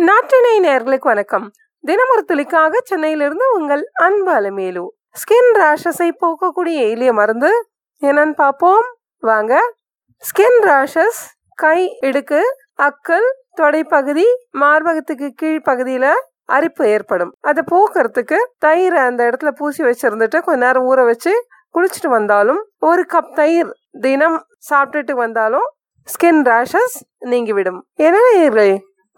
நாட்டினை நேர்களுக்கு வணக்கம். தினமொரு துளிக்காக சென்னையிலிருந்து உங்கள் அன்பு அலமேலு. ஸ்கின் ரேஷஸை போக்கக்கூடிய எலிய மருந்து. என்னன்னு பார்ப்போம். வாங்க. ஸ்கின் ரேஷஸ் கை இடுக்கு அக்கல் தொடைப்பகுதி மார்பகத்துக்கு கீழ்ப்பகுதியில அரிப்பு ஏற்படும். அதை போக்குறதுக்கு தயிர் அந்த இடத்துல பூசி வச்சிருந்துட்டு கொஞ்ச நேரம் ஊற வச்சு குளிச்சுட்டு வந்தாலும் ஒரு கப் தயிர் தினம் சாப்பிட்டுட்டு வந்தாலும் ஸ்கின் ரேஷஸ் நீங்கிவிடும். என்ன நேயர்களே?